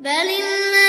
بل الله